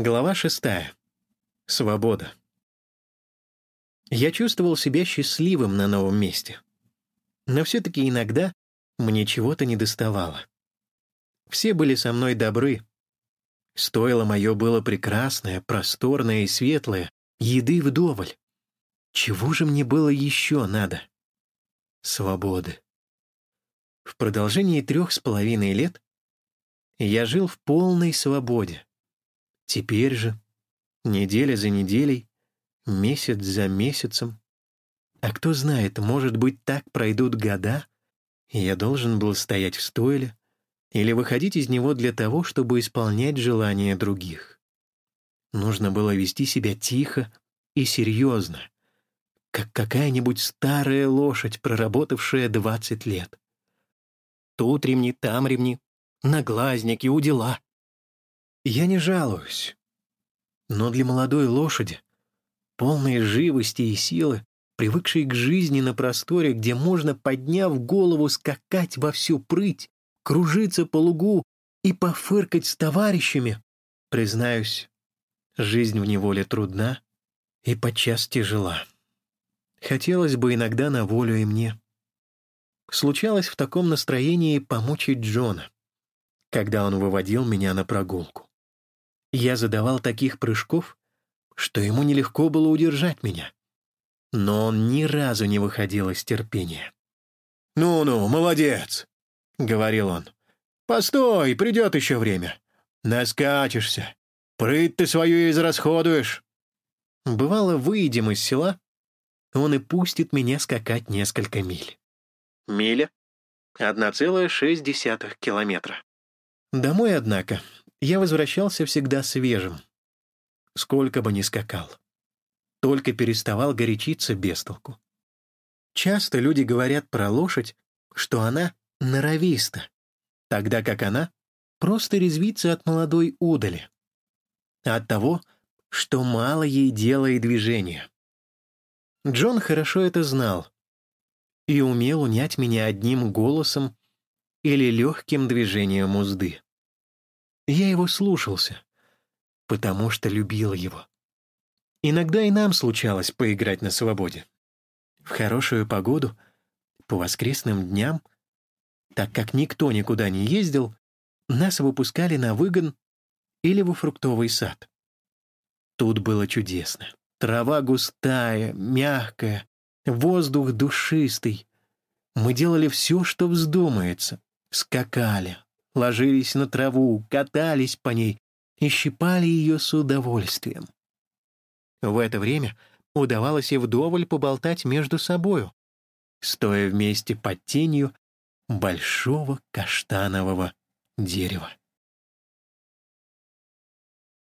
Глава шестая. Свобода. Я чувствовал себя счастливым на новом месте. Но все-таки иногда мне чего-то не доставало. Все были со мной добры. Стоило мое было прекрасное, просторное и светлое, еды вдоволь. Чего же мне было еще надо? Свободы. В продолжении трех с половиной лет я жил в полной свободе. Теперь же, неделя за неделей, месяц за месяцем. А кто знает, может быть, так пройдут года, и я должен был стоять в стойле или выходить из него для того, чтобы исполнять желания других. Нужно было вести себя тихо и серьезно, как какая-нибудь старая лошадь, проработавшая двадцать лет. Тут ремни, там ремни, наглазники, удила. Я не жалуюсь. Но для молодой лошади, полной живости и силы, привыкшей к жизни на просторе, где можно, подняв голову, скакать во всю прыть, кружиться по лугу и пофыркать с товарищами, признаюсь, жизнь в неволе трудна и подчас тяжела. Хотелось бы иногда на волю и мне. Случалось в таком настроении помучить Джона, когда он выводил меня на прогулку. Я задавал таких прыжков, что ему нелегко было удержать меня. Но он ни разу не выходил из терпения. «Ну-ну, молодец!» — говорил он. «Постой, придет еще время. Наскачешься. Прыть ты свою израсходуешь». Бывало, выйдем из села, он и пустит меня скакать несколько миль. Миля — 1,6 километра. Домой, однако, я возвращался всегда свежим. Сколько бы ни скакал. Только переставал горячиться без толку. Часто люди говорят про лошадь, что она норовиста, тогда как она просто резвится от молодой удали. От того, что мало ей дела и движения. Джон хорошо это знал и умел унять меня одним голосом или легким движением узды. Я его слушался, потому что любил его. Иногда и нам случалось поиграть на свободе. В хорошую погоду, по воскресным дням, так как никто никуда не ездил, нас выпускали на выгон или во фруктовый сад. Тут было чудесно. Трава густая, мягкая, воздух душистый. Мы делали все, что вздумается. Скакали, ложились на траву, катались по ней и щипали ее с удовольствием. В это время удавалось и вдоволь поболтать между собою, стоя вместе под тенью большого каштанового дерева.